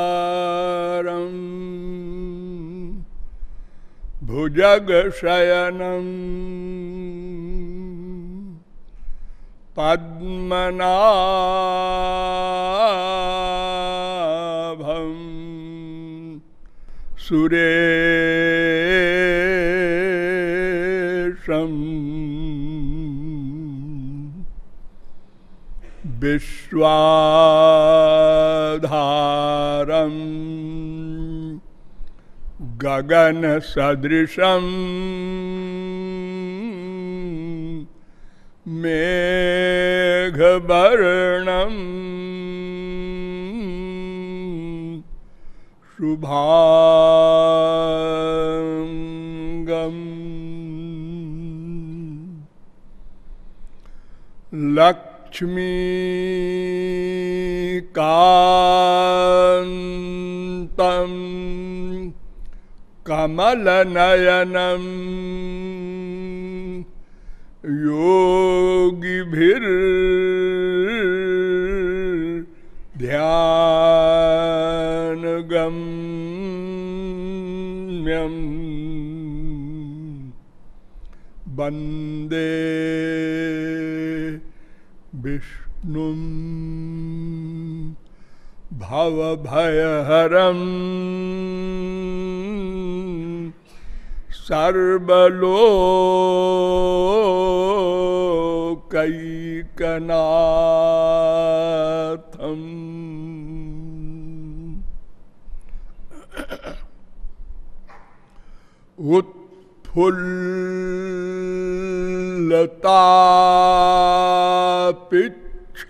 शान्ताकारम् भुजगशयनम् पद्मनाभं सुरेशम् विश्वाधारम् गगनसदृशम् मेघवर्णम् शुभाङ्गम् लक्ष्मीकान्तम् कमलनयनम् योगिभिर्ध्यानगम्यम् वंदे विष्णुं भवभयहरम् सर्वलोकैकनाथम्।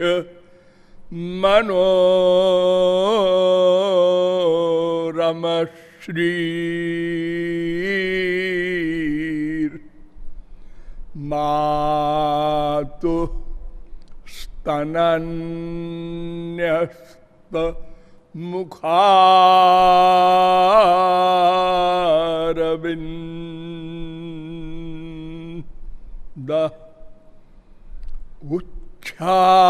उत्फुल्लतापिच्छ मनोरमश्रीर् मातुः स्तनन्यस्त मुखारविन्द उच्छालयन्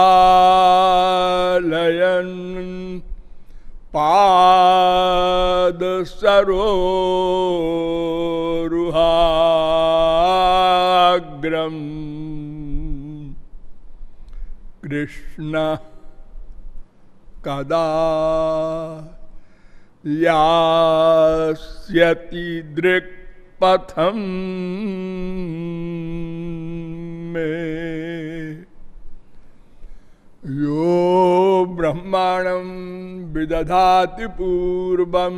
पादसरोरुहाग्रम्। कृष्ण कदा यास्यति दृक्पथं मे? यो ब्रह्माणं विदधाति पूर्वं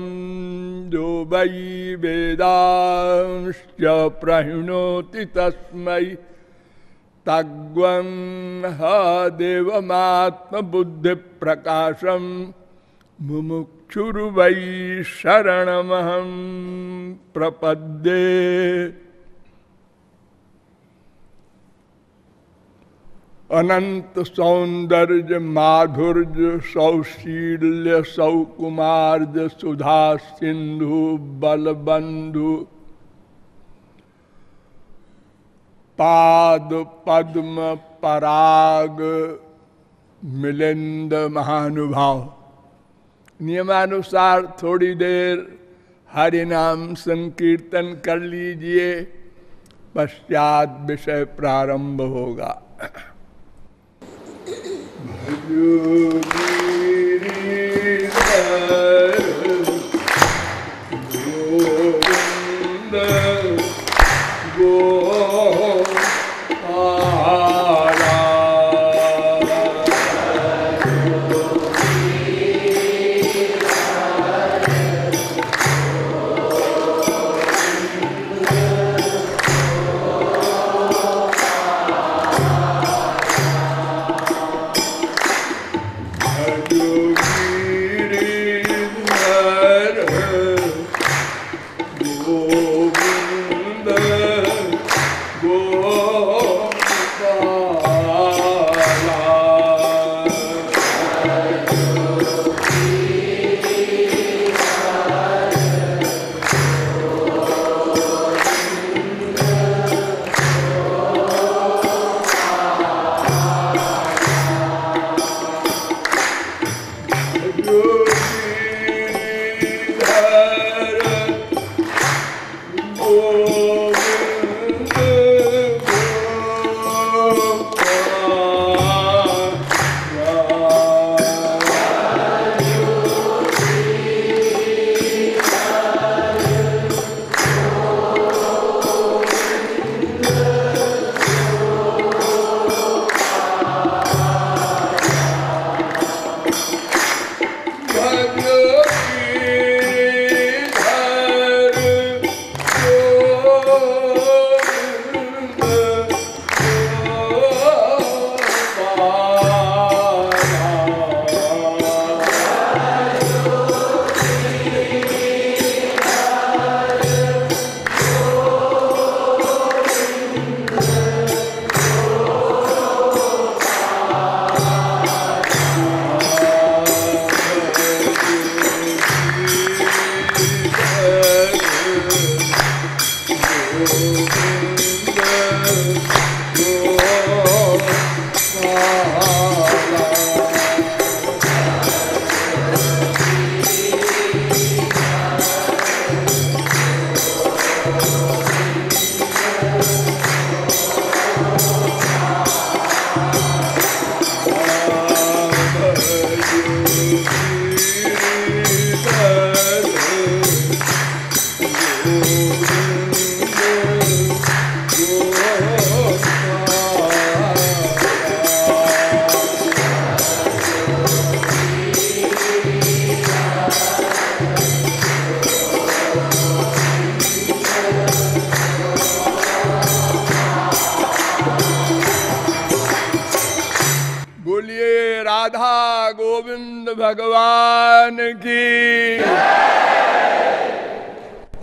जो वै वेदांश्च प्रहिणोति तस्मै। तग्वं ह देवमात्मबुद्धिप्रकाशं मुमुक्षुर्वै शरणमहं प्रपद्ये। अनंत सौंदर्य माधुर्य सौशील्य सौकुमार्य सुधा सिंधु बलबंधु। पाद पद्म पराग मिलिंद महानुभाव। नियमानुसार थोड़ी देर हरि नाम संकीर्तन कर लीजिए, पश्चात विषय प्रारंभ होगा। Guru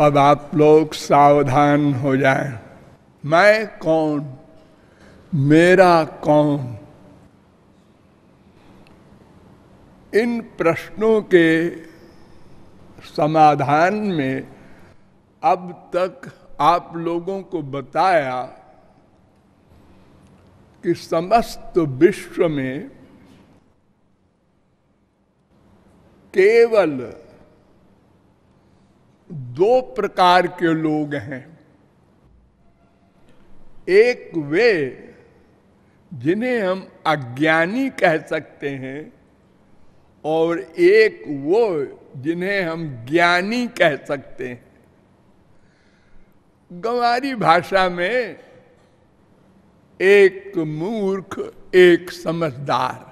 अब आप लोग सावधान हो जाएँ। मैं कौन मेरा कौन इन प्रश्नों के समाधान में अब तक आप लोगों को बताया कि समस्त विश्व में केवल दो प्रकार के लोग हैं। एक वे जिन्हें हम अज्ञानी कह सकते हैं और एक वो जिन्हें हम ज्ञानी कह सकते हैं। गंवारी भाषा में एक मूर्ख, एक समझदार।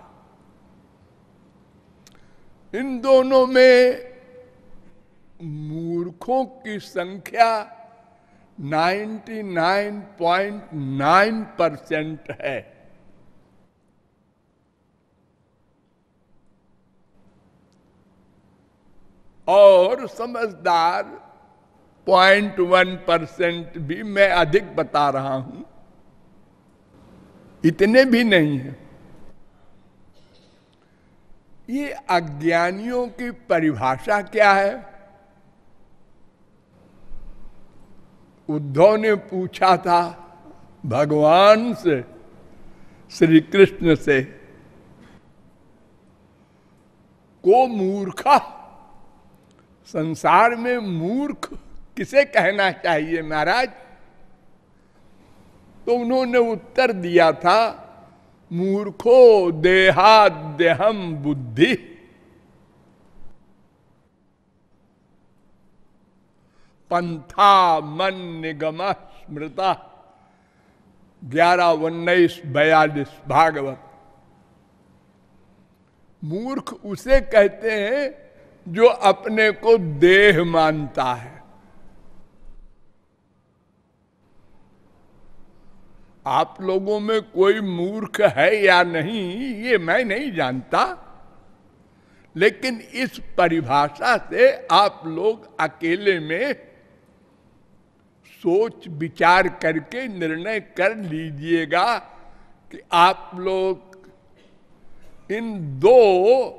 इन दोनों में मूर्खों की संख्या 99.9 परसेंट है। और समझदार 0.1 परसेंट भी मैं अधिक बता रहा हूँ। इतने भी नहीं है। ये अज्ञानियों की परिभाषा क्या है? उद्धव ने पूछा था भगवान से श्री कृष्ण से, को मूर्खा? संसार में मूर्ख किसे कहना चाहिए महाराज? तो उन्होंने उत्तर दिया था, मूर्खो देहाद्यहम बुद्धि। पंथा मन निगम स्मृता। ग्यारह उन्नीस बयालीस भागवत। मूर्ख उसे कहते हैं जो अपने को देह मानता है। आप लोगों में कोई मूर्ख है या नहीं, ये मैं नहीं जानता। लेकिन इस परिभाषा से आप लोग अकेले में सोच विचार करके निर्णय कर लीजिएगा कि आप लोग इन दो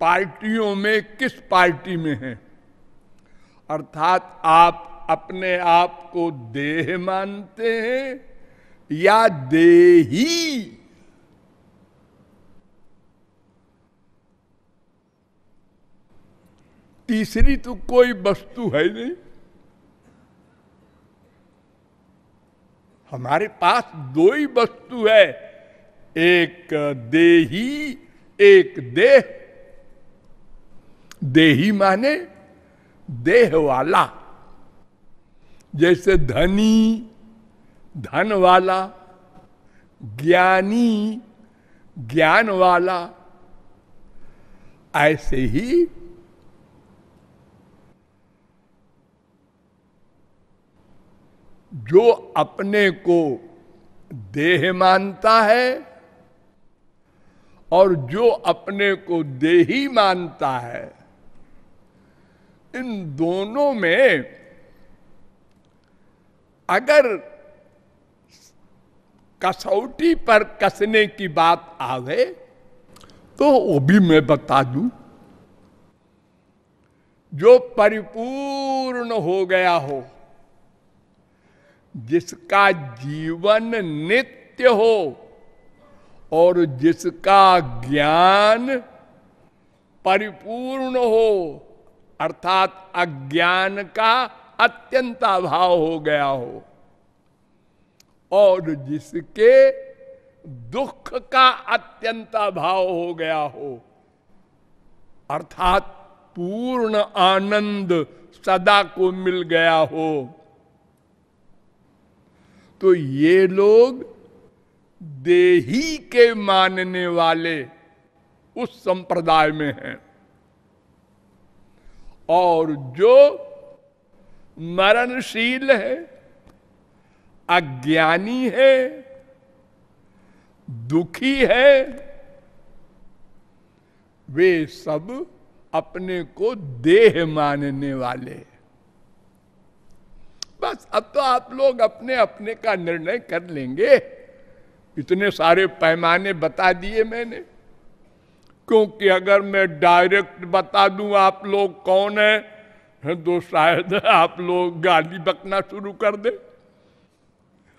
पार्टियों में किस पार्टी में हैं? अर्थात आप अपने आप को देह मानते हैं या देही? तीसरी तो कोई वस्तु है नहीं। हमारे पास दो ही वस्तु है, एक देही, एक देह। देही माने देह वाला जैसे धनी धन वाला ज्ञानी ज्ञान वाला ऐसे ही जो अपने को देह मानता है और जो अपने को देही मानता है, इन दोनों में अगर कसौटी पर कसने की बात आवे तो वो भी मैं बता दूँ। जो परिपूर्ण हो गया हो जिसका जीवन नित्य हो और जिसका ज्ञान परिपूर्ण हो, अर्थात अज्ञान का अत्यंत अभाव हो गया हो, और जिसके दुख का अत्यंत अभाव हो गया हो, अर्थात पूर्ण आनंद सदा को मिल गया हो। तो ये लोग देही के मानने वाले उस संप्रदाय में हैं। और जो मरणशील है, अज्ञानी है, दुखी है, वे सब अपने को देह मानने वाले बस अब तो आप लोग अपने अपने का निर्णय कर लेंगे। इतने सारे पैमाने बता दिए मैंने। क्योंकि अगर मैं डायरेक्ट बता दूँ आप लोग कौन है तो शायद आप लोग गाली बकना शुरू कर दे।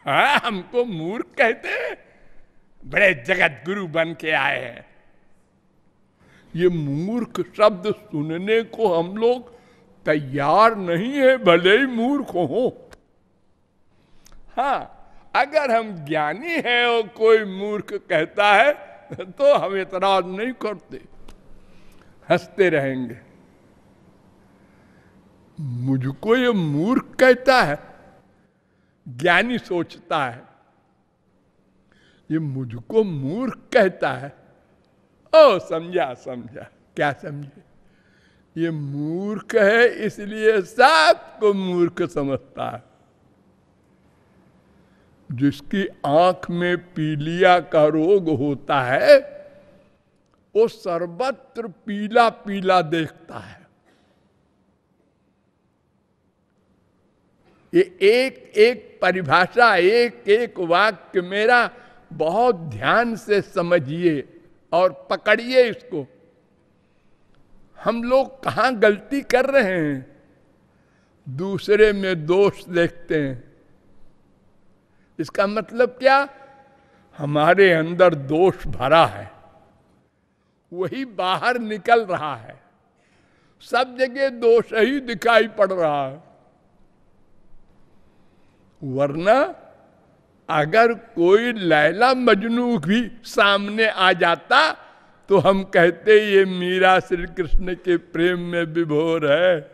हाँ हमको मूर्ख कहते हैं। बड़े जगत गुरु बन के आए हैं। ये मूर्ख शब्द सुनने को हम लोग तैयार नहीं है, भले ही मूर्ख हो। हाँ अगर हम ज्ञानी हैं और कोई मूर्ख कहता है तो हम इतराज नहीं करते। हँसते रहेंगे। मुझको ये मूर्ख कहता है, ज्ञानी सोचता है। ये मुझको मूर्ख कहता है। ओ, समझा समझा। क्या समझे? ये मूर्ख है, इसलिए सबको मूर्ख समझता है। जिसकी आँख में पीलिया का रोग होता है, वो सर्वत्र पीला पीला देखता है। ये एक एक परिभाषा, एक एक वाक्य मेरा बहुत ध्यान से समझिए और पकड़िए इसको। हम लोग कहा गलती कर रहे हैं? दूसरे में दोष देखते हैं। इसका मतलब क्या? हमारे अंदर दोष भरा है। वही बाहर निकल रहा है। सब जगह दोष ही दिखाई पड़ रहा है। वरना अगर कोई लैला मजनू भी सामने आ जाता तो हम कहते ये मीरा श्री कृष्ण के प्रेम में विभोर है।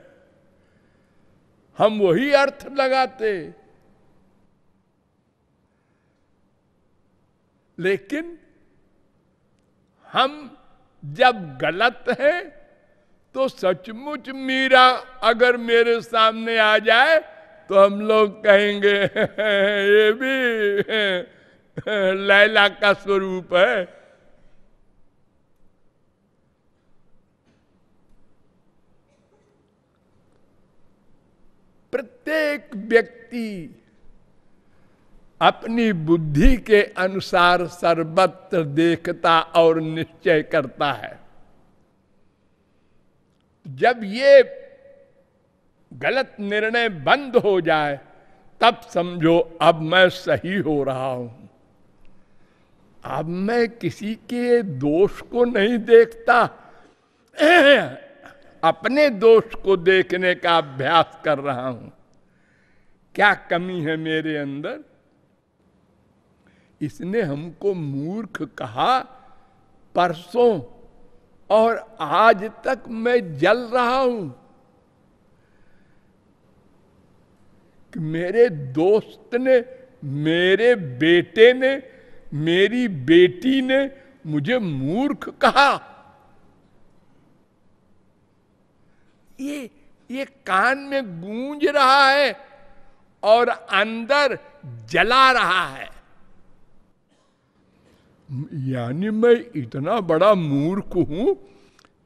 हम वही अर्थ लगाते लेकिन हम जब गलत हैं तो सचमुच मीरा अगर मेरे सामने आ जाए तो हम लोग कहेंगे, ये भी, लैला का स्वरूप है। प्रत्येक व्यक्ति अपनी बुद्धि के अनुसार सर्वत्र देखता और निश्चय करता है। जब ये गलत निर्णय बंद हो जाए, तब समझो, अब मैं सही हो रहा हूँ। अब मैं किसी के दोष को नहीं देखता। अपने दोष को देखने का अभ्यास कर रहा हूँ। क्या कमी है मेरे अंदर? इसने हमको मूर्ख कहा, परसों और आज तक मैं जल रहा हूँ। कि मेरे दोस्त ने, मेरे बेटे ने, मेरी बेटी ने मुझे मूर्ख कहा। ये ये कान में गूंज रहा है और अंदर जला रहा है। यानी मैं इतना बड़ा मूर्ख हूँ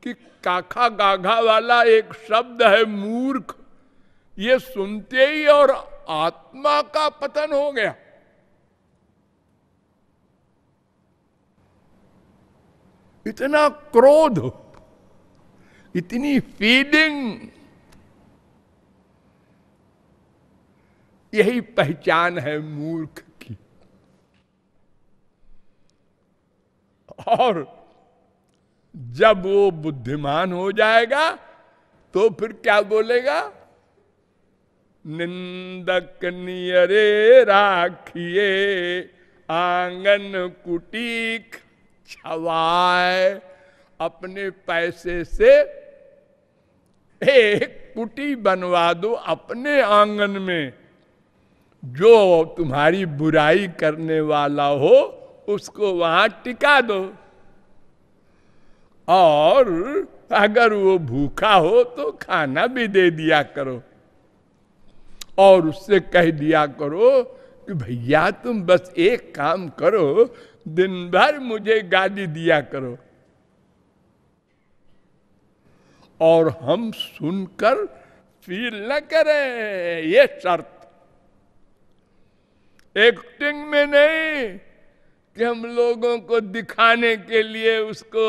कि काखा गाघा वाला एक शब्द है मूर्ख। ये सुनते ही और आत्मा का पतन हो गया। इतना क्रोध इतनी फीलिंग यही पहचान है मूर्ख की। और जब वो बुद्धिमान हो जाएगा तो फिर क्या बोलेगा? निंदक नियरे राखिए, आँगन कुटीक छवाए, अपने पैसे से एक कुटी बनवा दो अपने आँगन में। जो तुम्हारी बुराई करने वाला हो, उसको वहाँ टिका दो। और अगर वो भूखा हो तो खाना भी दे दिया करो। और उससे कह दिया करो कि, भैया, तुम बस एक काम करो, दिन भर मुझे गाली दिया करो। और हम सुनकर फील न करें, ये शर्त। एक्टिंग में नहीं, कि हम लोगों को दिखाने के लिए उसको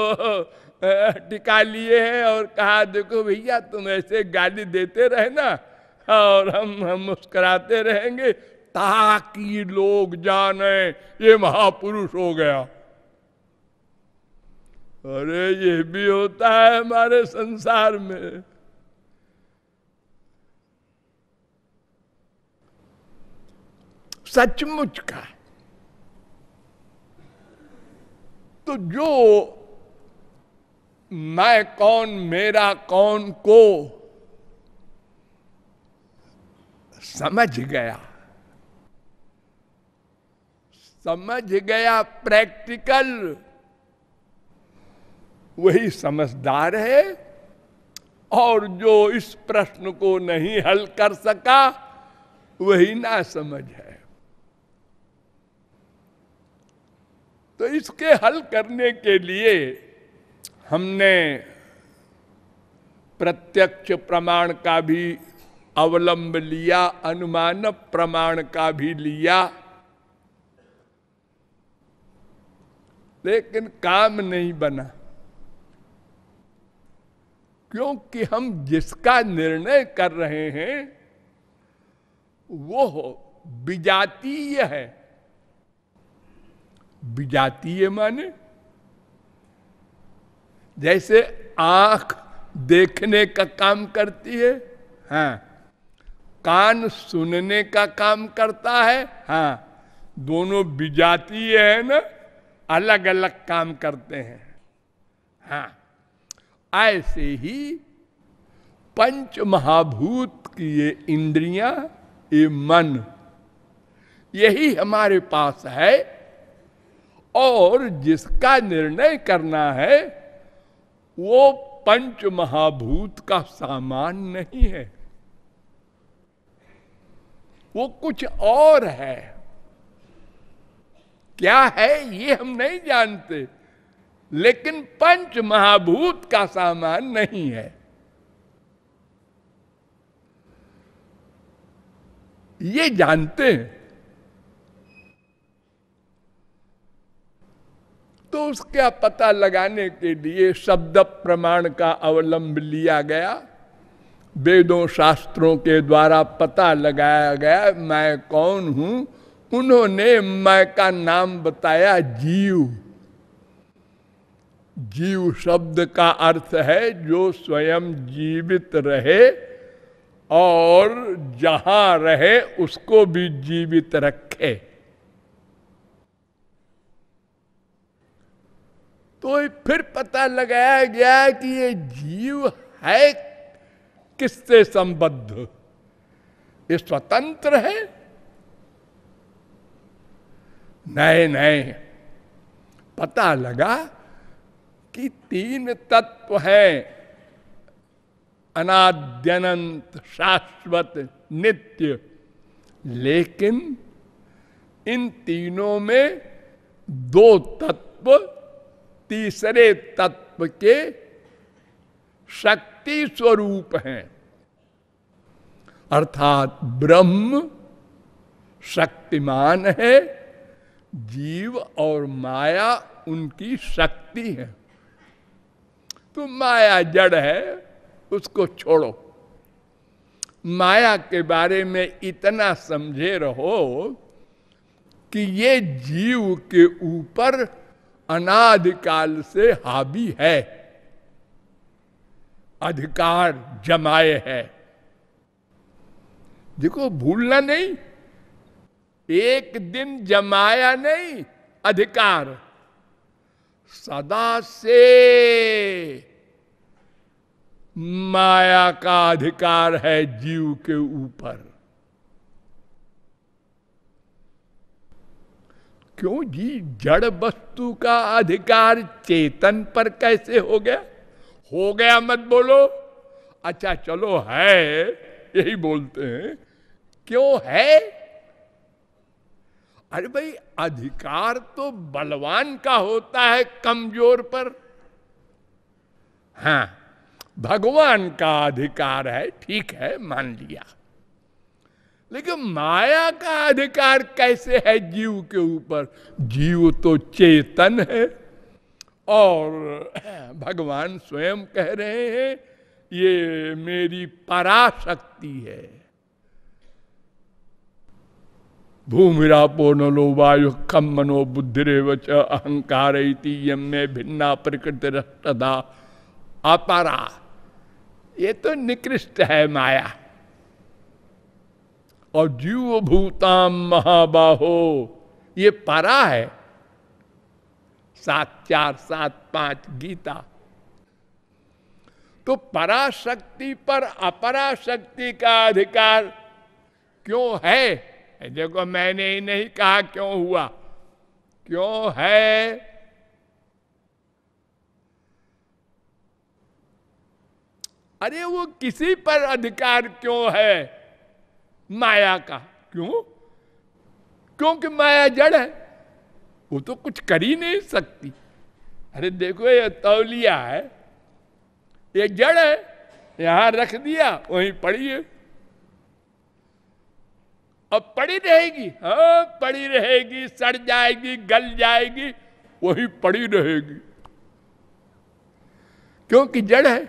टिका लिए हैं और कहा, देखो भैया, तुम ऐसे गाली देते रहे ना और हम हम मुस्कुराते रहेंगे, ताकि लोग जाने, ये महापुरुष हो गया। अरे, ये भी होता है हमारे संसार में। सचमुच का तो जो मैं कौन, मेरा कौन को समझ गया। समझ गया प्रैक्टिकल। वही समझदार है और जो इस प्रश्न को नहीं हल कर सका, वही ना समझ है। तो इसके हल करने के लिए हमने प्रत्यक्ष प्रमाण का भी अवलंब लिया, अनुमान प्रमाण का भी लिया। लेकिन काम नहीं बना। क्योंकि हम जिसका निर्णय कर रहे हैं, वो विजातीय है। विजातीय माने? जैसे आँख देखने का काम करती है हाँ। कान सुनने का काम करता है हाँ। दोनों विजातीय है ना अलग अलग काम करते हैं हाँ। ऐसे ही पंच महाभूत की ये इंद्रियाँ ये मन। यही हमारे पास है और जिसका निर्णय करना है, वो पंच महाभूत का सामान नहीं है। वो कुछ और है। क्या है, ये हम नहीं जानते। लेकिन पंच महाभूत का सामान नहीं है। ये जानते हैं। तो उसका पता लगाने के लिए शब्द प्रमाण का अवलंब लिया गया। वेदों शास्त्रों के द्वारा पता लगाया गया, मैं कौन हूँ? उन्होंने मैं का नाम बताया जीव। जीव शब्द का अर्थ है जो स्वयं जीवित रहे और जहाँ रहे उसको भी जीवित रखे। तो फिर पता लगाया गया कि ये जीव है किससे संबद्ध? ये स्वतंत्र है? नहीं नहीं। पता लगा कि तीन तत्व हैं। अनाद्यनंत, शाश्वत, नित्य। लेकिन इन तीनों में दो तत्व, तीसरे तत्व के शक्ति स्वरूप हैं। अर्थात ब्रह्म शक्तिमान है, जीव और माया उनकी शक्ति है। तो माया जड़ है, उसको छोड़ो। माया के बारे में इतना समझे रहो कि ये जीव के ऊपर अनादिकाल से हावी है। अधिकार जमाए है। देखो, भूलना नहीं। एक दिन जमाया नहीं, अधिकार। सदा से माया का अधिकार है जीव के ऊपर। क्यों जी? जड़ वस्तु का अधिकार चेतन पर कैसे हो गया? हो गया मत बोलो। अच्छा चलो है, यही बोलते हैं। क्यों है? अरे भाई, अधिकार तो बलवान का होता है कमज़ोर पर। हाँ भगवान का अधिकार है, ठीक है, मान लिया। लेकिन माया का अधिकार कैसे है जीव के ऊपर? जीव तो चेतन है और भगवान स्वयं कह रहे हैं, ये मेरी पराशक्ति है। भूमिरापो नलो वायु कम मनो बुद्धिरेव च अहंकार भिन्ना प्रकृति रदा अपरा। ये तो निकृष्ट है माया। और जीव भूताम महाबाहो, ये परा है। सात चार सात पाँच गीता। तो पराशक्ति पर अपराशक्ति का अधिकार क्यों है? देखो, मैंने ही नहीं कहा क्यों हुआ? क्यों है? अरे, वो किसी पर अधिकार क्यों है? माया का। क्यों? क्योंकि माया जड़ है। वो तो कुछ कर ही नहीं सकती। अरे, देखो, ये तौलिया है। ये जड़ है। यहाँ रख दिया, वहीं पड़ी है। अब पड़ी रहेगी हाँ पड़ी रहेगी, सड़ जाएगी, गल जाएगी, वही पड़ी रहेगी। क्योंकि जड़ है।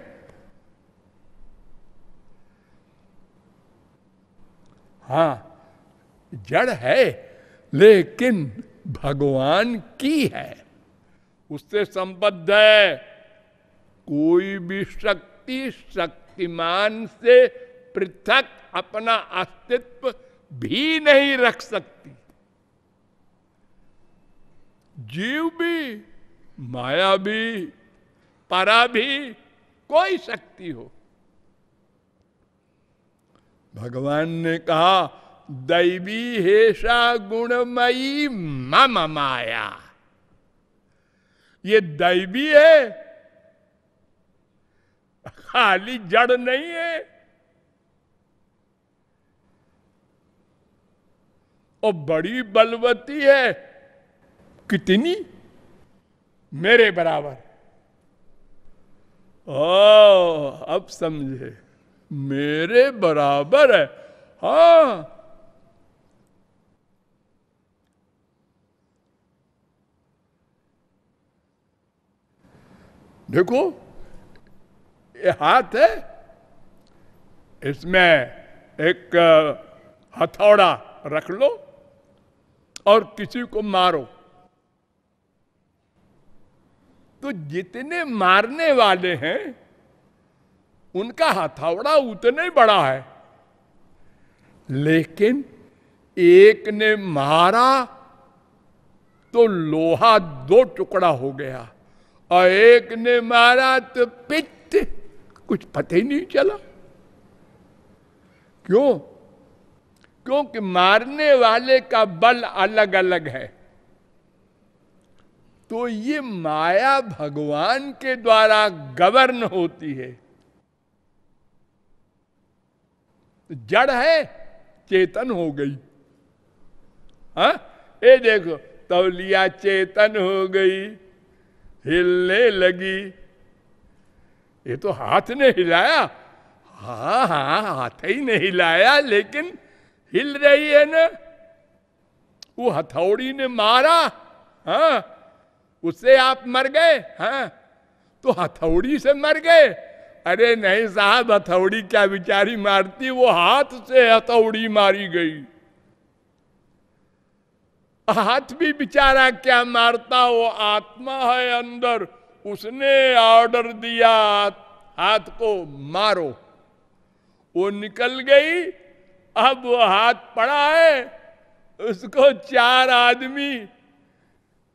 हाँ जड़ है, लेकिन भगवान की है। उससे संबद्ध है। कोई भी शक्ति शक्तिमान से पृथक अपना अस्तित्व भी नहीं रख सकती। जीव भी, माया भी, परा भी कोई शक्ति हो। भगवान ने कहा, दैवी हेषा गुणमयी मम माया। ये दैवी है, खाली जड़ नहीं है। और बड़ी बलवती है। कितनी? मेरे बराबर। ओ अब समझे। मेरे बराबर है। हा। देखो, ये हाथ है। इसमें एक हथौड़ा रख लो। और किसी को मारो। तो जितने मारने वाले हैं, उनका हथौड़ा उतना ही बड़ा है। लेकिन एक ने मारा तो लोहा दो टुकड़ा हो गया और एक ने मारा तो पित्त कुछ पता ही नहीं चला। क्यों? क्योंकि मारने वाले का बल अलग अलग है। तो ये माया भगवान के द्वारा गवर्न होती है। जड़ है, चेतन हो गई। हा? ये देखो, तौलिया चेतन हो गई, हिलने लगी। ये तो हाथ ने हिलाया। हाँ हाँ हाथ ही नहीं हिलाया, लेकिन हिल रही है ना? वो हथौड़ी ने मारा हाँ? उससे आप मर गए हाँ? तो हथौड़ी से मर गए। अरे नहीं साहब, हथौड़ी क्या बिचारी मारती? वो हाथ से हथौड़ी मारी गई। हाथ भी बिचारा क्या मारता? वो आत्मा है अंदर। उसने ऑर्डर दिया हाथ को, मारो। वो निकल गई अब वो हाथ पड़ा है, उसको चार आदमी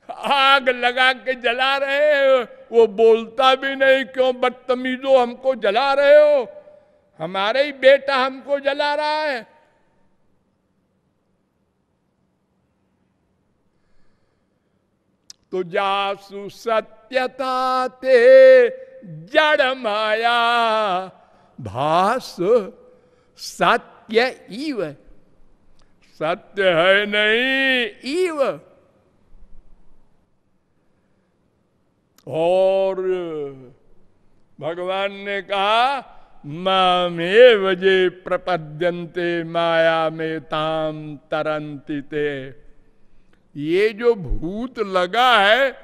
आग लगा के जला रहे हो। वो बोलता भी नहीं, क्यों बदतमीजो हमको जला रहे हो? हमारे ही बेटा हमको जला रहा है। तो जासु सत्यता ते जड़ माया, भास सत्य इव सत्य है नहीं ईव और भगवान ने कहा मामे वजे प्रपद्यंते माया में ताम तरंती ये जो भूत लगा है,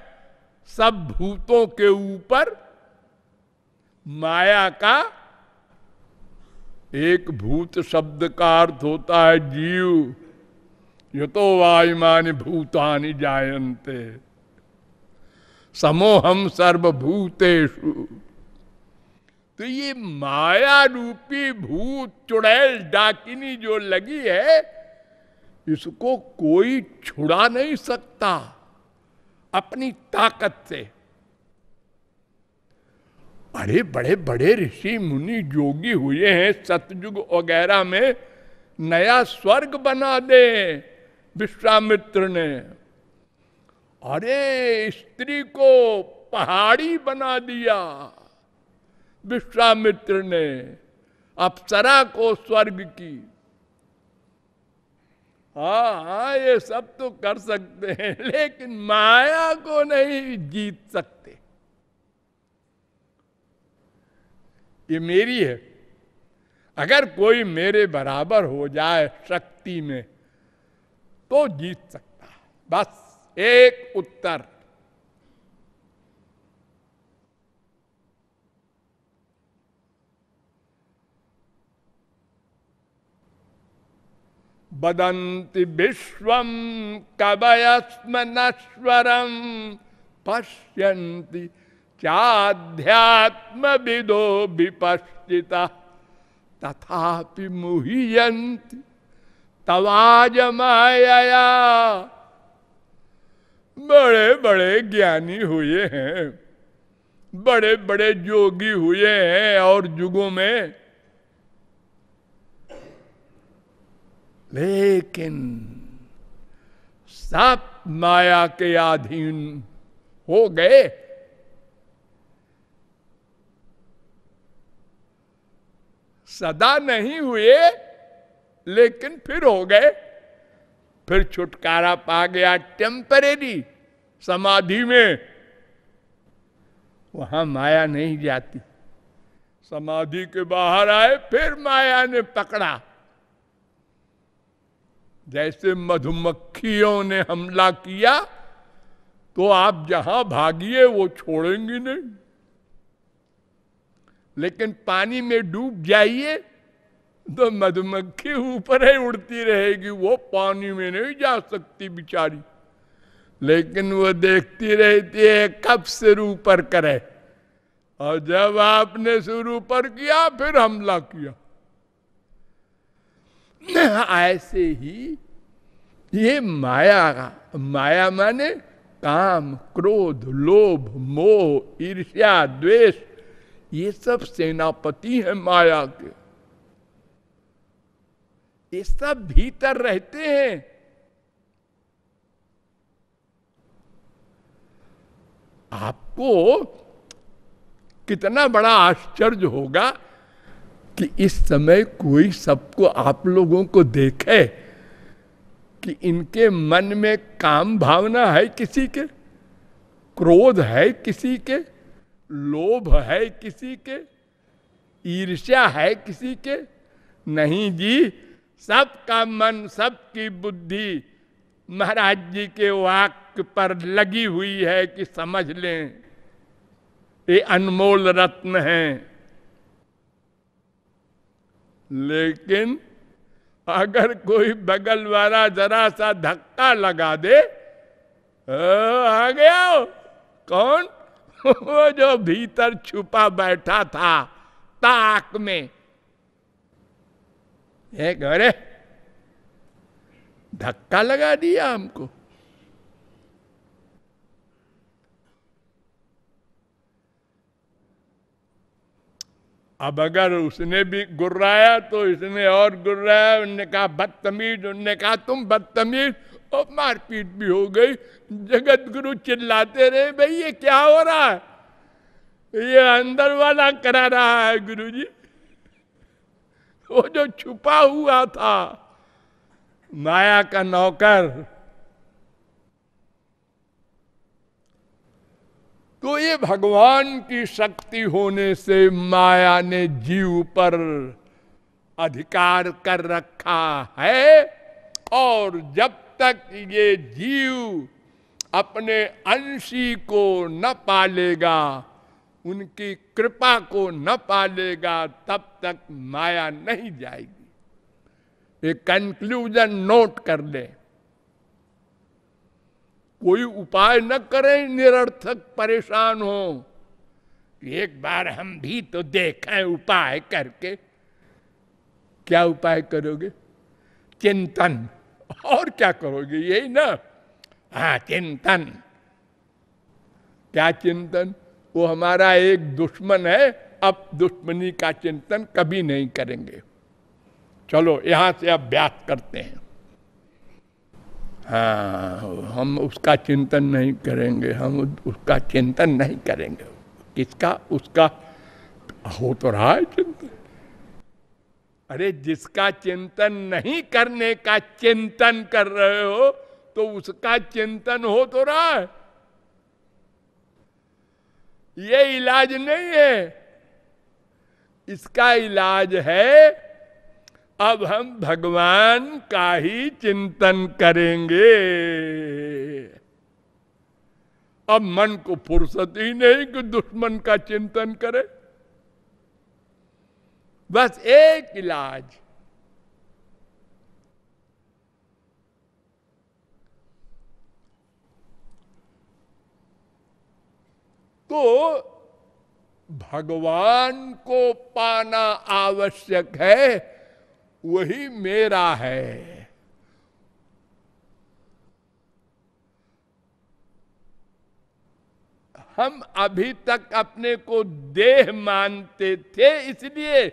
सब भूतों के ऊपर माया का एक भूत शब्द का अर्थ होता है जीव। ये तो वायुमान भूतानि जायंते समोहम सर्वभूतेषु। तो ये माया रूपी भूत चुड़ैल डाकिनी जो लगी है, इसको कोई छुड़ा नहीं सकता। अपनी ताकत से। अरे बड़े बड़े ऋषि मुनि जोगी हुए हैं सतयुग वगैरह में, नया स्वर्ग बना दे विश्वामित्र ने। अरे, स्त्री को पहाड़ी बना दिया विश्वामित्र ने, अप्सरा को स्वर्ग की। हाँ हाँ ये सब तो कर सकते हैं, लेकिन माया को नहीं जीत सकते। ये मेरी है। अगर कोई मेरे बराबर हो जाए शक्ति में तो जीत सकता है। बस एक उत्तर। बदंति विश्व कवयस्म नश्वरम पश्यन्ति चाध्यात्म विदो विपश्चिता। तथापि मुह्यंत तवाज माया बड़े बड़े ज्ञानी हुए हैं। बड़े बड़े योगी हुए हैं और युगों में। लेकिन सब माया के अधीन हो गए। सदा नहीं हुए, लेकिन फिर हो गए। फिर छुटकारा पा गया टेम्परेरी समाधि में। वहाँ माया नहीं जाती। समाधि के बाहर आए, फिर माया ने पकड़ा। जैसे मधुमक्खियों ने हमला किया तो आप जहाँ भागिए, वो छोड़ेंगी नहीं। लेकिन पानी में डूब जाइए तो मधुमक्खी ऊपर ही उड़ती रहेगी, वो पानी में नहीं जा सकती बिचारी। लेकिन वो देखती रहती है, कब सिर ऊपर करे। और जब आपने सिर ऊपर किया, फिर हमला किया। ऐसे ही ये माया माया माने काम, क्रोध, लोभ, मोह, ईर्ष्या, द्वेष ये सब सेनापति है माया के। ये सब भीतर रहते हैं। आपको कितना बड़ा आश्चर्य होगा कि इस समय कोई सबको आप लोगों को देखे कि इनके मन में काम भावना है किसी के, क्रोध है किसी के लोभ है किसी के, ईर्ष्या है किसी के, नहीं जी, सबका मन, सबकी बुद्धि महाराज जी के वाक्य पर लगी हुई है कि समझ लें, ये अनमोल रत्न है। लेकिन अगर कोई बगल वाला जरा सा धक्का लगा दे आ गया, कौन? वो जो भीतर छुपा बैठा था, ताक में। एक अरे धक्का लगा दिया हमको। अब अगर उसने भी गुर्राया तो इसने और गुर्राया। उनने कहा, बदतमीज, उनने कहा, तुम बदतमीज और मारपीट भी हो गई। जगत गुरु चिल्लाते रहे, भाई, ये क्या हो रहा है? ये अंदर वाला करा रहा है गुरु जी वो जो छुपा हुआ था, माया का नौकर। तो ये भगवान की शक्ति होने से माया ने जीव पर अधिकार कर रखा है। और जब तक ये जीव अपने अंशी को न पालेगा, उनकी कृपा को न पालेगा, तब तक माया नहीं जाएगी। एक कंक्लूजन नोट कर ले। कोई उपाय न करें, निरर्थक परेशान हो। एक बार हम भी तो देखें उपाय करके। क्या उपाय करोगे? चिंतन। और क्या करोगे? यही ना। हाँ चिंतन। क्या चिंतन? वो हमारा एक दुश्मन है। अब दुश्मनी का चिंतन कभी नहीं करेंगे। चलो, यहाँ से अभ्यास करते हैं। हाँ हम उसका चिंतन नहीं करेंगे। हम उसका चिंतन नहीं करेंगे। किसका? उसका हो तो रहा है चिंतन। अरे जिसका चिंतन नहीं करने का चिंतन कर रहे हो तो उसका चिंतन हो तो रहा है। ये इलाज नहीं है। इसका इलाज है, अब हम भगवान का ही चिंतन करेंगे। अब मन को फुर्सत ही नहीं कि दुश्मन का चिंतन करे। बस एक इलाज। तो भगवान को पाना आवश्यक है, वही मेरा है। हम अभी तक अपने को देह मानते थे, इसलिए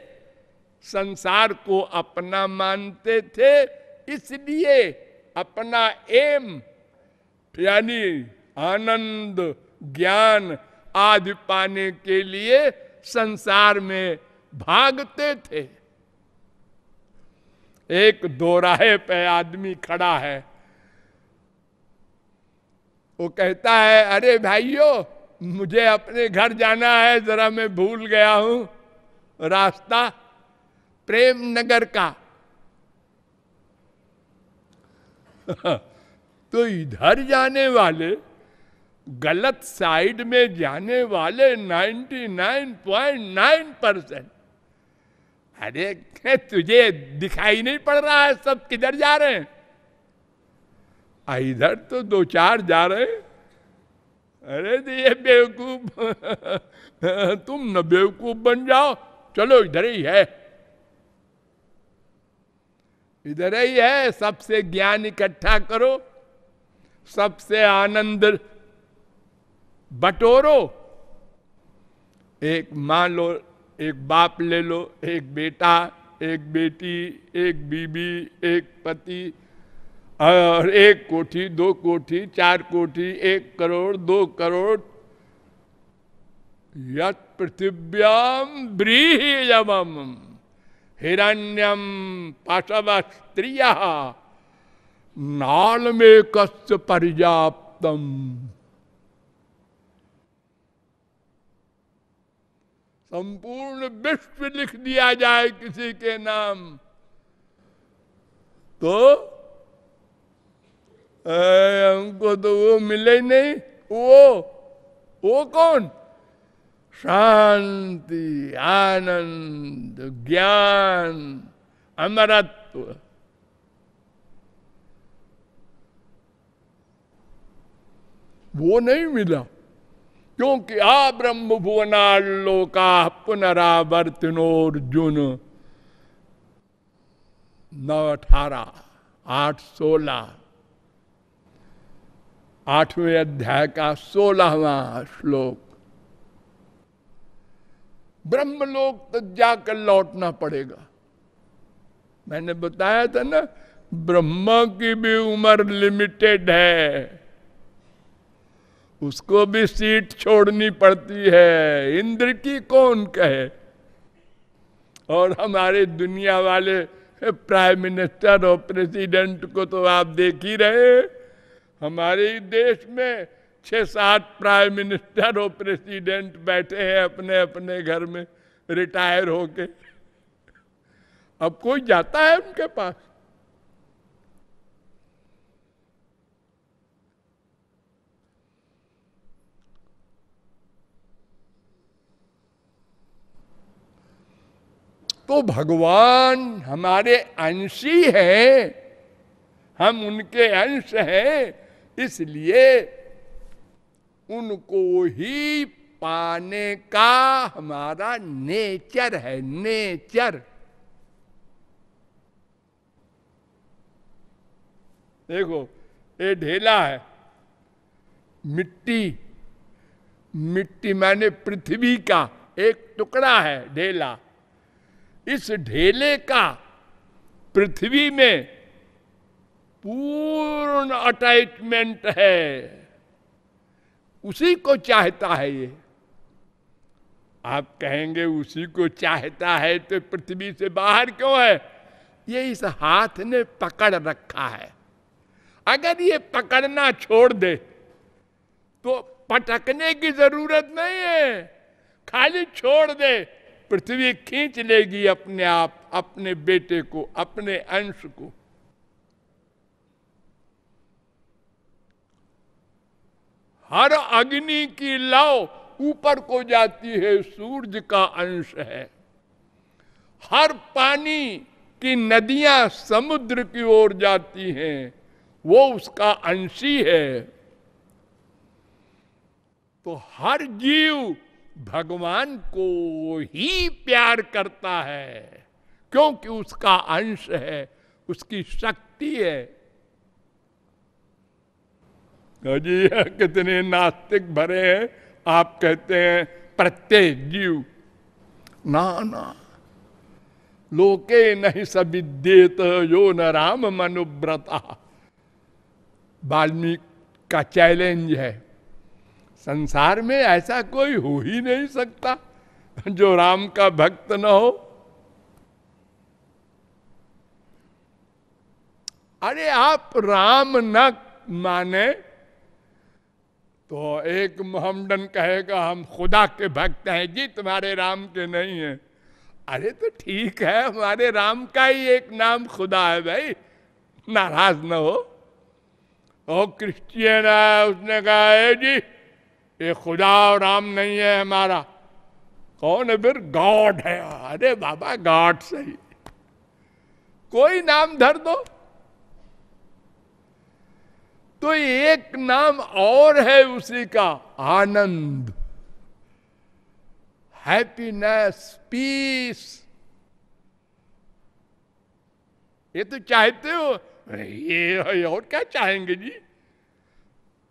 संसार को अपना मानते थे, इसलिए अपना एम, यानी आनंद, ज्ञान आदि पाने के लिए संसार में भागते थे। एक दोराहे पे आदमी खड़ा है। वो कहता है, अरे भाइयों, मुझे अपने घर जाना है, जरा मैं भूल गया हूँ। रास्ता प्रेम नगर का। तो इधर जाने वाले, गलत साइड में जाने वाले 99.9 परसेंट अरे, तुझे दिखाई नहीं पड़ रहा है, सब किधर जा रहे हैं? इधर तो दो चार जा रहे हैं। अरे तो ये बेवकूफ़, तुम न बेवकूफ़ बन जाओ। चलो, इधर ही है। इधर ही है, सबसे ज्ञान इकट्ठा करो, सबसे आनंद बटोरो। एक मान लो, एक बाप ले लो, एक बेटा, एक बेटी, एक बीबी, एक पति, और एक कोठी, दो कोठी, चार कोठी, एक करोड़, दो करोड़। यत पृथिव्याम ब्रीहयम हिरण्यम पाशव स्त्रिय नाल में कस्त पर्याप्तम। संपूर्ण विश्व लिख दिया जाए किसी के नाम। तो हमको तो वो मिले नहीं। वो वो कौन? शांति, आनंद, ज्ञान, अमरत्व। वो नहीं मिला, क्योंकि आ ब्रह्म भुवनालोका पुनरावर्तनोर्जुन। नौ अठारह आठ सोलह आठवें अध्याय का सोलहवा श्लोक। ब्रह्मलोक तक जाकर लौटना पड़ेगा। मैंने बताया था ना, ब्रह्मा की भी उम्र लिमिटेड है। उसको भी सीट छोड़नी पड़ती है। इंद्र की कौन कहे? और हमारे दुनिया वाले प्राइम मिनिस्टर और प्रेसिडेंट को तो आप देख ही रहे हमारे देश में छह सात प्राइम मिनिस्टर और प्रेसिडेंट बैठे हैं अपने अपने घर में रिटायर होके। अब कोई जाता है उनके पास? तो भगवान हमारे अंशी हैं, हम उनके अंश हैं, इसलिए उनको ही पाने का हमारा नेचर है, नेचर। देखो, ये ढेला है। मिट्टी मिट्टी माने पृथ्वी का एक टुकड़ा है ढेला। इस ढेले का पृथ्वी में पूर्ण अटैचमेंट है। उसी को चाहता है ये। आप कहेंगे, उसी को चाहता है तो पृथ्वी से बाहर क्यों है? ये इस हाथ ने पकड़ रखा है। अगर ये पकड़ना छोड़ दे तो पटकने की ज़रूरत नहीं है। खाली छोड़ दे, पृथ्वी खींच लेगी अपने आप, अपने बेटे को, अपने अंश को। हर अग्नि की लव ऊपर को जाती है, सूरज का अंश है। हर पानी की नदियाँ समुद्र की ओर जाती हैं, वो उसका अंशी है। तो हर जीव भगवान को ही प्यार करता है, क्योंकि उसका अंश है, उसकी शक्ति है। जी कितने नास्तिक भरे हैं। आप कहते हैं, प्रत्येक जीव। ना ना। लोके नहीं सविद्येत, यो न राम मनुव्रता। वाल्मीकि का चैलेंज है। संसार में ऐसा कोई हो ही नहीं सकता, जो राम का भक्त न हो। अरे, आप राम न माने तो एक मोहम्मदन कहेगा, हम खुदा के भक्त हैं, जी तुम्हारे राम के नहीं है। अरे तो ठीक है, हमारे राम का ही एक नाम खुदा है भाई, नाराज़ ना हो। ओ क्रिश्चियन है उसने कहा है जी, ये खुदा और राम नहीं है हमारा। कौन है फिर? गॉड है। अरे बाबा, गॉड सही। कोई नाम धर दो। तो एक नाम और है उसी का, आनंद। हैप्पीनेस पीस ये तो चाहते हो? ये और क्या चाहेंगे जी?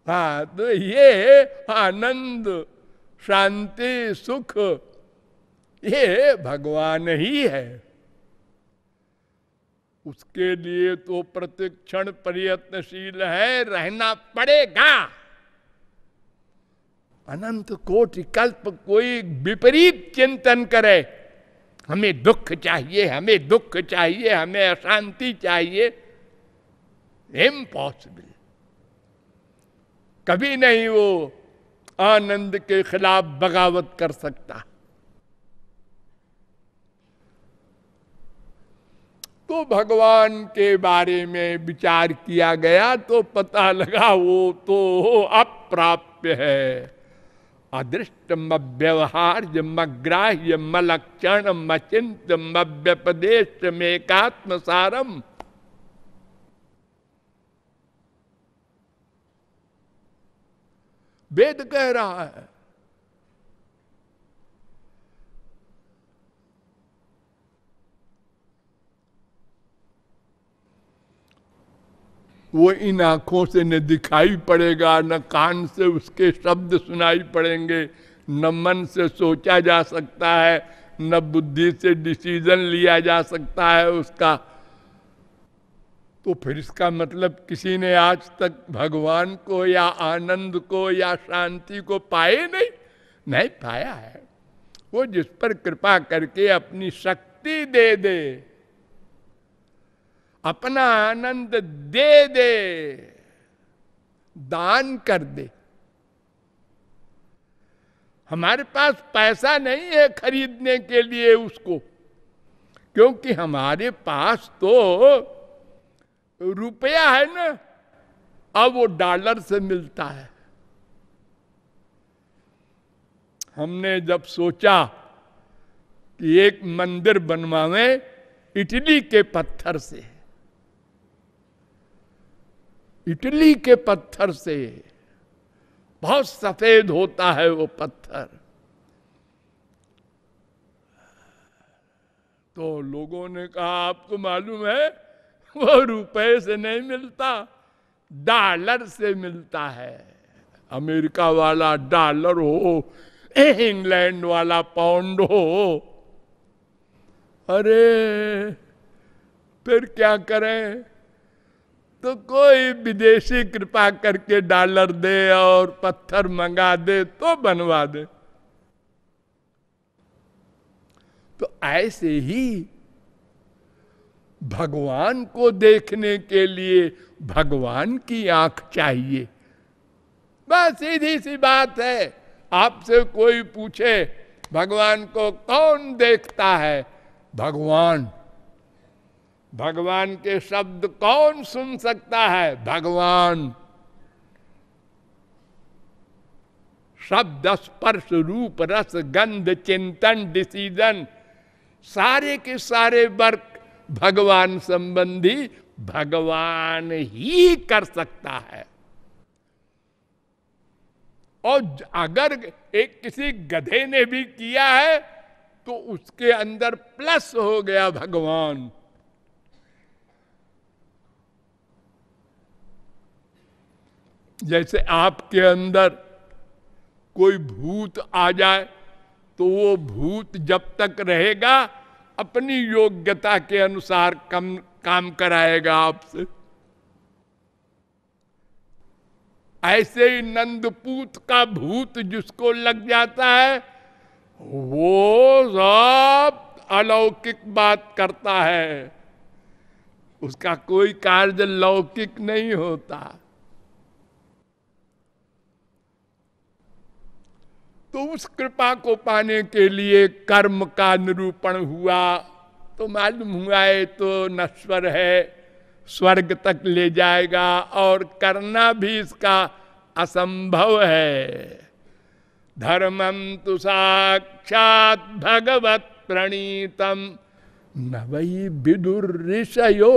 हाँ तो ये आनंद, शांति, सुख। ये भगवान ही है। उसके लिए तो प्रतिक्षण प्रयत्नशील है, रहना पड़ेगा। अनंत कोटि कल्प कोई विपरीत चिंतन करे। हमें दुख चाहिए, हमें दुख चाहिए, हमें अशांति चाहिए। इम्पॉसिबल कभी नहीं वो आनंद के खिलाफ बगावत कर सकता। तो भगवान के बारे में विचार किया गया तो पता लगा वो तो अप्राप्य है। अदृष्ट व्यवहार मग्राह्य मलक्षण मचिंत मव्यपदेश मेकात्म सारम वेद कह रहा है वो इन आँखों से न दिखाई पड़ेगा, न कान से उसके शब्द सुनाई पड़ेंगे। न मन से सोचा जा सकता है, न बुद्धि से डिसीज़न लिया जा सकता है उसका। तो फिर इसका मतलब किसी ने आज तक भगवान को या आनंद को या शांति को पाए नहीं? नहीं, पाया है। वो जिस पर कृपा करके अपनी शक्ति दे दे। अपना आनंद दे दे, दान कर दे। हमारे पास पैसा नहीं है खरीदने के लिए उसको, क्योंकि हमारे पास तो रुपया है ना, अब वो डॉलर से मिलता है। हमने जब सोचा कि एक मंदिर बनवावे इटली के पत्थर से इटली के पत्थर से बहुत सफ़ेद होता है वो पत्थर। तो लोगों ने कहा, आपको मालूम है, वो रुपए से नहीं मिलता, डॉलर से मिलता है। अमेरिका वाला डॉलर हो, इंग्लैंड वाला पाउंड हो। अरे, फिर क्या करें? तो कोई विदेशी कृपा करके डॉलर दे और पत्थर मंगा दे तो बनवा दे। तो ऐसे ही भगवान को देखने के लिए भगवान की आँख चाहिए। बस सीधी सी बात है, आपसे कोई पूछे, भगवान को कौन देखता है? भगवान। भगवान के शब्द कौन सुन सकता है? भगवान। शब्द स्पर्श रूप, रस, गंध, चिंतन डिसीज़न सारे के सारे वर्क भगवान संबंधी भगवान ही कर सकता है। और अगर एक किसी गधे ने भी किया है तो उसके अंदर प्लस हो गया भगवान। जैसे आपके अंदर कोई भूत आ जाए तो वो भूत जब तक रहेगा, अपनी योग्यता के अनुसार कम, काम कराएगा आपसे। ऐसे ही नंदपूत का भूत जिसको लग जाता है, वो सब अलौकिक बात करता है। उसका कोई कार्य लौकिक नहीं होता। तो उस कृपा को पाने के लिए कर्म का निरूपण हुआ। तो मालूम हुआ है तो नश्वर है, स्वर्ग तक ले जाएगा और करना भी इसका असंभव है। धर्मम तो साक्षात भगवत प्रणीतम। न वही विदुर ऋषयो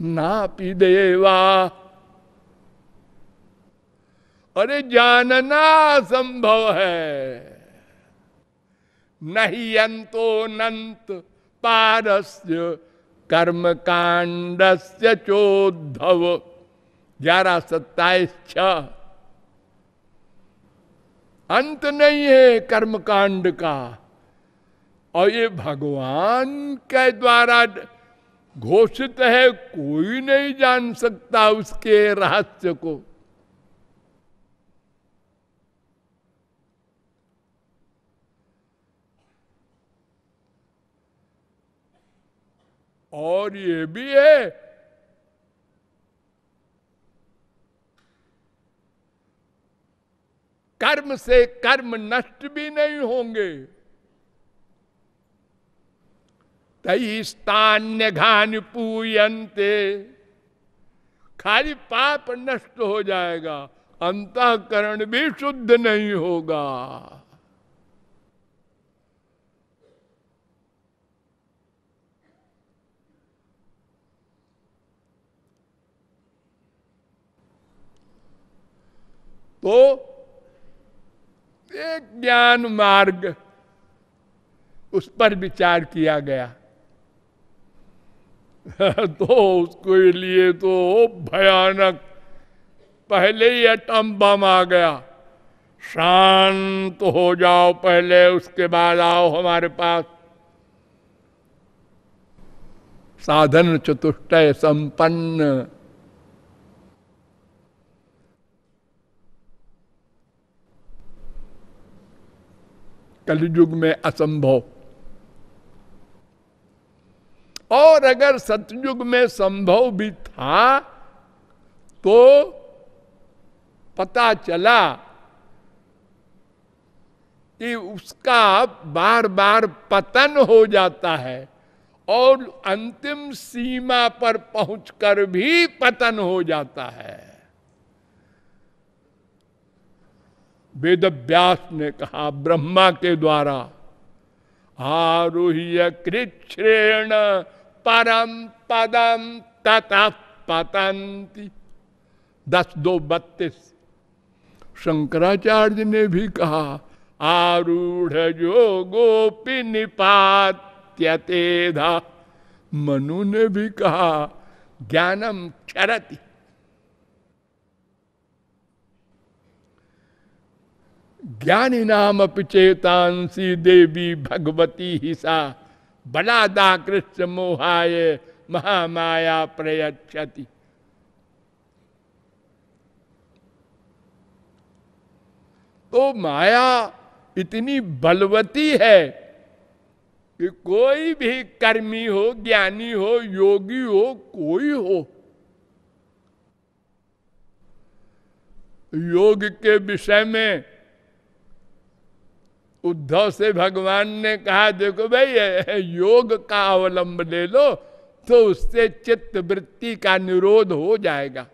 ना देवा। अरे जानना संभव है। नहीं अंतो नंत पारस्य कर्म कांड से चोद्धव। ग्यारह सत्ताईस छ। अंत नहीं है कर्म कांड का। और ये भगवान के द्वारा घोषित है, कोई नहीं जान सकता उसके रहस्य को। और ये भी है। कर्म से कर्म नष्ट भी नहीं होंगे। तई स्थान्य घान पूयंते खाली पाप नष्ट हो जाएगा, अंतकरण भी शुद्ध नहीं होगा। तो एक ज्ञान मार्ग उस पर विचार किया गया। तो उसके लिए तो भयानक। पहले ही एटम बम आ गया। शांत हो जाओ पहले, उसके बाद आओ हमारे पास। साधन चतुष्टय संपन्न। कलयुग में असंभव। और अगर सतयुग में संभव भी था तो पता चला कि उसका बार बार पतन हो जाता है और अंतिम सीमा पर पहुंचकर भी पतन हो जाता है। वेद व्यास ने कहा, ब्रह्मा के द्वारा, आरोह्य कृच्छ्रेण परम पदम तथा पतंती दस दो बत्तीस। शंकराचार्य ने भी कहा, आरूढ़ जो गोपी निपात्यतेधा मनु ने भी कहा, ज्ञानम क्षरति ज्ञानी नाम चेतांसी देवी भगवती हिसा बलादा कृष्ण मोहाय महामाया प्रयच्छति। तो माया इतनी बलवती है कि कोई भी कर्मी हो, ज्ञानी हो, योगी हो, कोई हो, योग के विषय में उद्धव से भगवान ने कहा, देखो भाई योग का अवलंब ले लो तो उससे चित्त वृत्ति का निरोध हो जाएगा।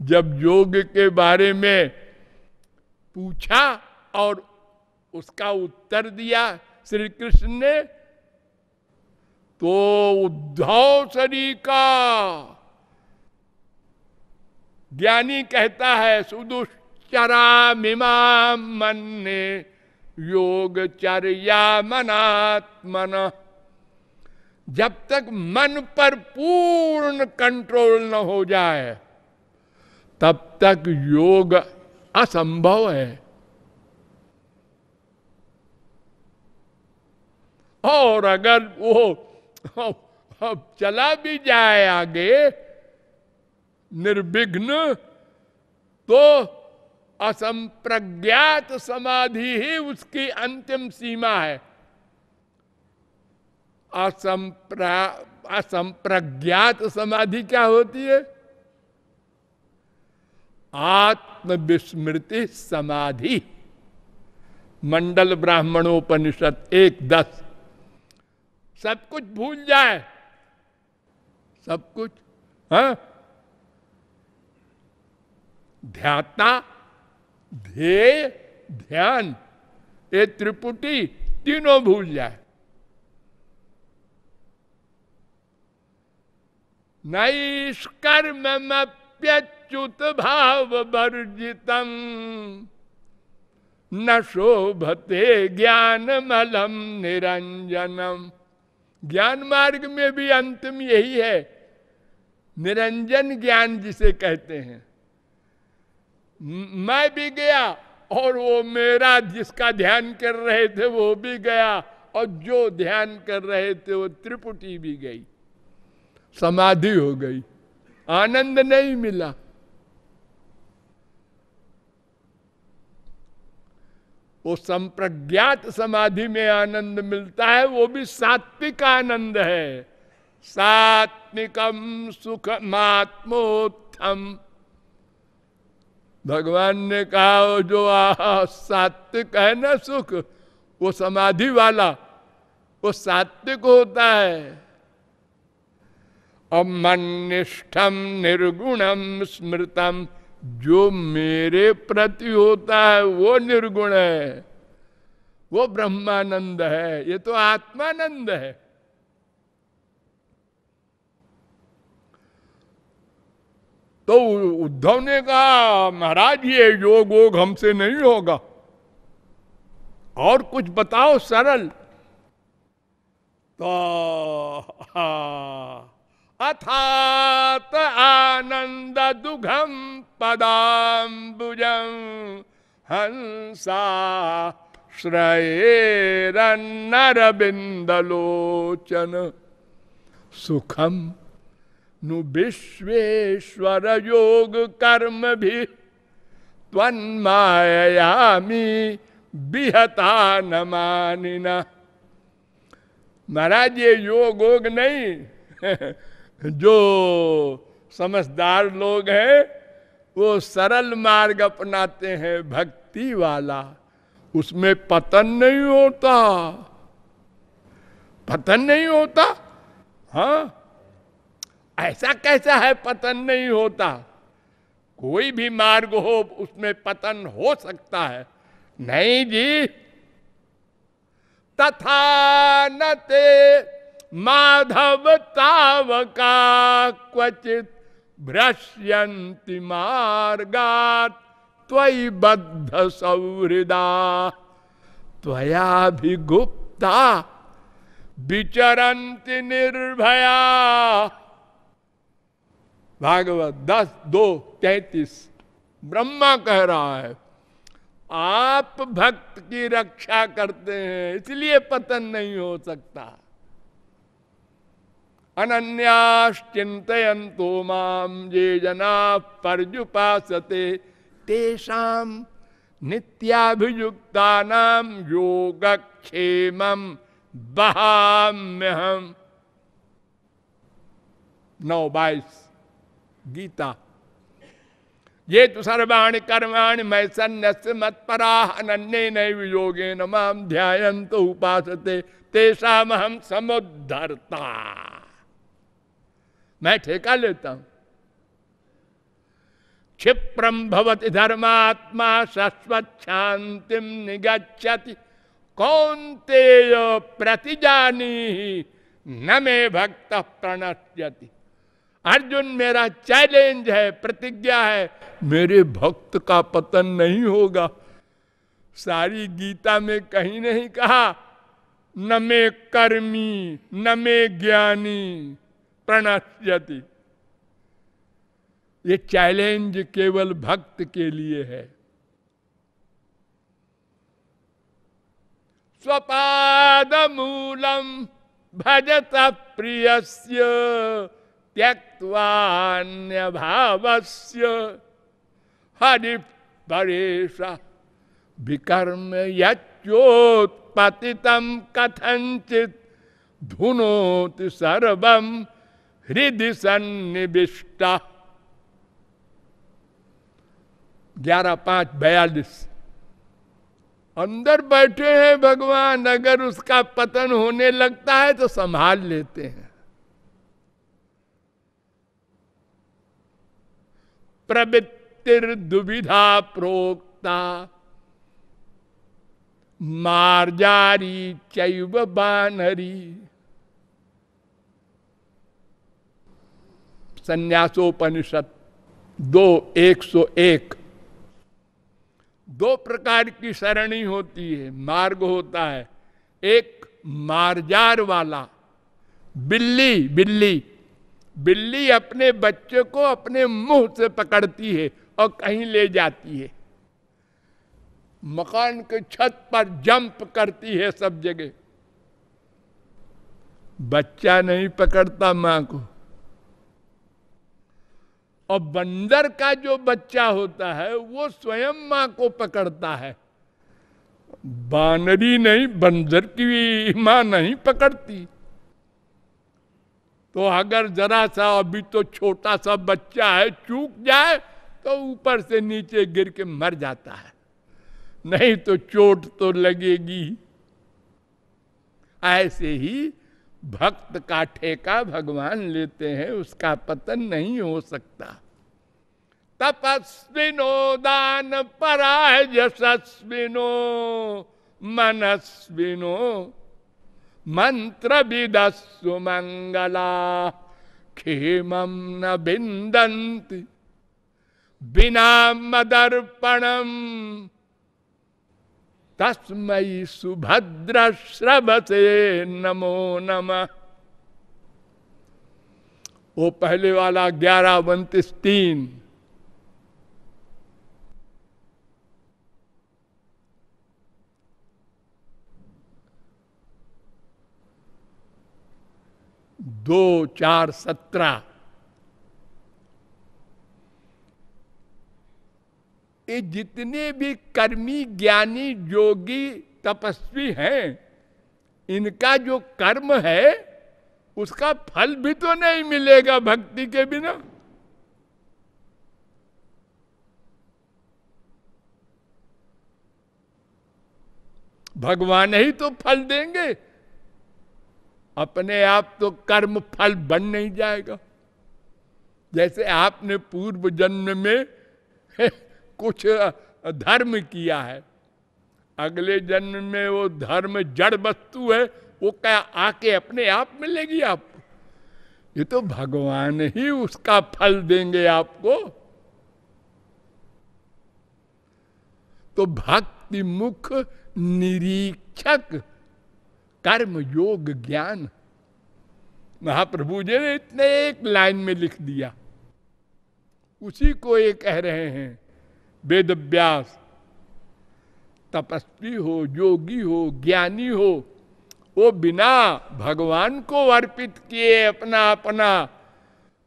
जब योग के बारे में पूछा और उसका उत्तर दिया श्री कृष्ण ने तो उद्धव शरी का ज्ञानी कहता है, सुदुष्ट चरा मिमा मन योग चर्या मनात्मन। जब तक मन पर पूर्ण कंट्रोल न हो जाए, तब तक योग असंभव है। और अगर वो अब चला भी जाए आगे, निर्विघ्न तो असंप्रज्ञात समाधि ही उसकी अंतिम सीमा है। असंप्रा, असंप्रज्ञात समाधि क्या होती है? आत्मविस्मृति समाधि। मंडल ब्राह्मणोपनिषद एक दस। सब कुछ भूल जाए। सब कुछ, हा? ध्याता ध्येय, ध्यान, ये त्रिपुटी तीनों भूल जाए। नैष्कर्म्यप्यच्युत भाव वर्जितम न शोभते ज्ञान मलम निरंजनम ज्ञान मार्ग में भी अंतिम यही है। निरंजन ज्ञान जिसे कहते हैं। मैं भी गया और वो मेरा जिसका ध्यान कर रहे थे वो भी गया और जो ध्यान कर रहे थे वो त्रिपुटी भी गई। समाधि हो गई। आनंद नहीं मिला। वो संप्रज्ञात समाधि में आनंद मिलता है, वो भी सात्विक आनंद है। सात्विकम सुखमात्मोत्थम। भगवान ने कहा जो सात्विक है ना सुख, वो समाधि वाला, वो सात्विक होता है। और मन निष्ठम निर्गुणम, स्मृतम, जो मेरे प्रति होता है, वो निर्गुण है। वो ब्रह्मानंद है, ये तो आत्मानंद है। तो उद्धव ने कहा, महाराज, ये योग वोग हमसे नहीं होगा। और कुछ बताओ सरल। तो अथात आनंद दुघम पदाबुजम हंसा श्रयेरबिंदलोचन सुखम नु विश्वेश्वर योग कर्म भी त्वन्मायामी बिहता न मानिना। महाराज, ये योग योग नहीं। जो समझदार लोग हैं, वो सरल मार्ग अपनाते हैं भक्ति वाला। उसमें पतन नहीं होता। पतन नहीं होता? हाँ? ऐसा कैसा है पतन नहीं होता? कोई भी मार्ग हो, उसमें पतन हो सकता है। नहीं जी। तथा न ते माधव तावका क्वचित भ्रश्यंति मार्गात त्वयि बद्ध सौहृदा। त्वयाभिगुप्ता विचरंति निर्भया। भागवत दस दो तैतीस। ब्रह्मा कह रहा है, आप भक्त की रक्षा करते हैं, इसलिए पतन नहीं हो सकता। अनन्याश्चिंतो माम ये जना पर्जुपासते तेषाम नित्याभियुक्ता नाम योगक्षेम बहाम्य हम नौ बाईस। गीता। ये तो सर्वाणी कर्माणि मैं सन्नस्य मत्परा अन्य नैव योगे नाम ध्यान तो तेषाम हम समुद्धरता। मैं ठेका लेता हूँ। क्षिप्रम भवति धर्मात्मा, शाश्वत शांति निगछति कौनते प्रतिजानी न मे भक्त प्रणश्यति। अर्जुन, मेरा चैलेंज है, प्रतिज्ञा है, मेरे भक्त का पतन नहीं होगा। सारी गीता में कहीं नहीं कहा, न मे कर्मी, न मे ज्ञानी, प्रणश्यति। ये चैलेंज केवल भक्त के लिए है। स्वपाद मूलम भजत प्रियस्य। त्यक्वान्य भावस्य हरि परेश विकर्म योत्पतितम कथंचित धुनोति सर्व हृदय सन्निविष्टा। ग्यारह पाँच बयालीस। अंदर बैठे हैं भगवान, अगर उसका पतन होने लगता है तो संभाल लेते हैं। प्रवृत्तिर दुविधा प्रोक्ता। मार्जारी चैव बानरी। संन्यासोपनिषद दो एक सौ एक। दो प्रकार की सरणी होती है, मार्ग होता है। एक मार्जार वाला, बिल्ली बिल्ली। बिल्ली अपने बच्चे को अपने मुँह से पकड़ती है और कहीं ले जाती है। मकान के छत पर जंप करती है सब जगह। बच्चा नहीं पकड़ता माँ को। और बंदर का जो बच्चा होता है, वो स्वयं माँ को पकड़ता है। बानरी नहीं, बंदर की माँ नहीं पकड़ती। तो अगर जरा सा अभी तो छोटा सा बच्चा है, चूक जाए तो ऊपर से नीचे गिर के मर जाता है। नहीं तो चोट तो लगेगी। ऐसे ही भक्त का ठेका भगवान लेते हैं, उसका पतन नहीं हो सकता। तपस्विनो दान पराय यशस्विनो, मनस्विनो। मंत्र विदस्सु मंगला खेम न बिंदंती बिना मदर्पणम तस्मयी सुभद्र श्रवसे नमो नमः वो पहले वाला ग्यारह उन्तीस तीन दो, चार, सत्रह। ये जितने भी कर्मी, ज्ञानी योगी तपस्वी हैं, इनका जो कर्म है, उसका फल भी तो नहीं मिलेगा भक्ति के बिना। भगवान ही तो फल देंगे। अपने आप तो कर्म फल बन नहीं जाएगा। जैसे आपने पूर्व जन्म में कुछ धर्म किया है, अगले जन्म में वो धर्म जड़ वस्तु है, वो क्या आके अपने आप मिलेगी आपको? ये तो भगवान ही उसका फल देंगे आपको। तो भक्ति मुख निरीक्षक कर्म योग ज्ञान। महाप्रभु जी ने इतने एक लाइन में लिख दिया। उसी को ये कह रहे हैं, वेद व्यास तपस्वी हो, योगी हो, ज्ञानी हो, वो बिना भगवान को अर्पित किए अपना अपना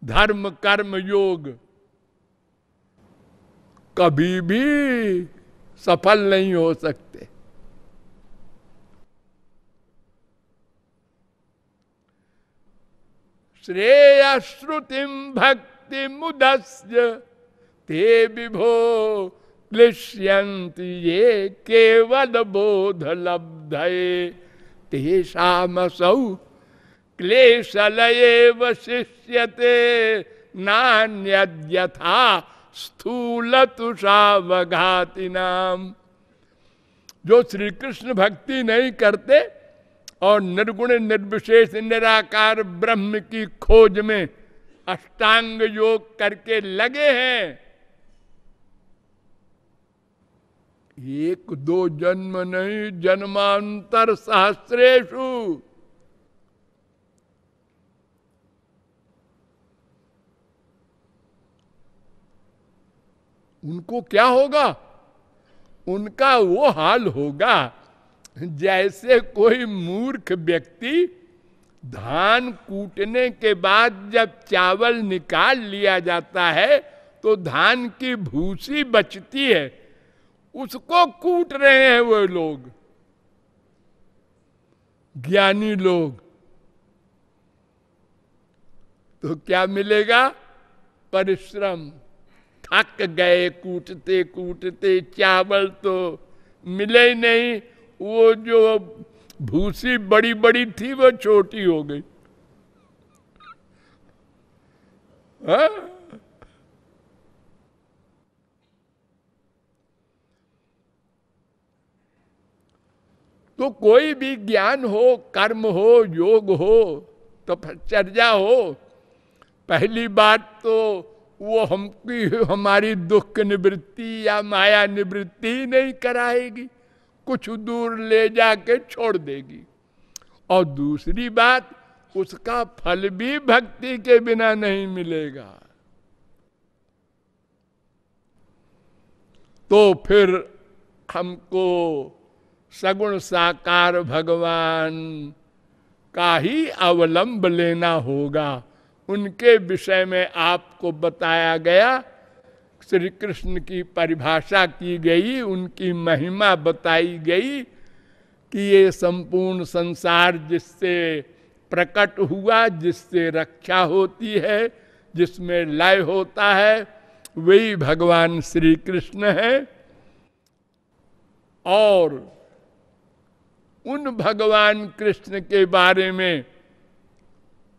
धर्म कर्म योग कभी भी सफल नहीं हो सकते। श्रेय श्रुतिम भक्ति मुदस्य ते विभो क्लिश्यंत ये केवल बोध लब्ध तेषामसौ क्लेशलये वशिष्यते नान्यथा स्थूल तुषावघाति नाम जो श्री कृष्ण भक्ति नहीं करते और निर्गुण निर्विशेष निराकार ब्रह्म की खोज में अष्टांग योग करके लगे हैं। एक दो जन्म नहीं, जन्मांतर सहस्रेशु उनको क्या होगा? उनका वो हाल होगा जैसे कोई मूर्ख व्यक्ति धान कूटने के बाद जब चावल निकाल लिया जाता है तो धान की भूसी बचती है। उसको कूट रहे हैं वो लोग। ज्ञानी लोग। तो क्या मिलेगा? परिश्रम। थक गए कूटते कूटते चावल तो मिले ही नहीं। वो जो भूसी बड़ी बड़ी थी, वो छोटी हो गई। हा? तो कोई भी ज्ञान हो, कर्म हो, योग हो तो चर्चा हो। पहली बात तो वो हमकी, हमारी दुख निवृत्ति या माया निवृत्ति नहीं कराएगी। कुछ दूर ले जाके छोड़ देगी। और दूसरी बात, उसका फल भी भक्ति के बिना नहीं मिलेगा। तो फिर हमको सगुण साकार भगवान का ही अवलंब लेना होगा। उनके विषय में आपको बताया गया श्री कृष्ण की परिभाषा की गई, उनकी महिमा बताई गई कि ये संपूर्ण संसार जिससे प्रकट हुआ, जिससे रक्षा होती है, जिसमें लय होता है, वही भगवान श्री कृष्ण है। और उन भगवान कृष्ण के बारे में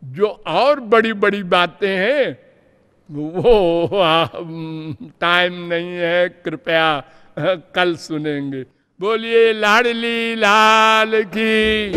जो और बड़ी बड़ी बातें हैं वो टाइम नहीं है कृपया कल सुनेंगे। बोलिए लाडली लाल की।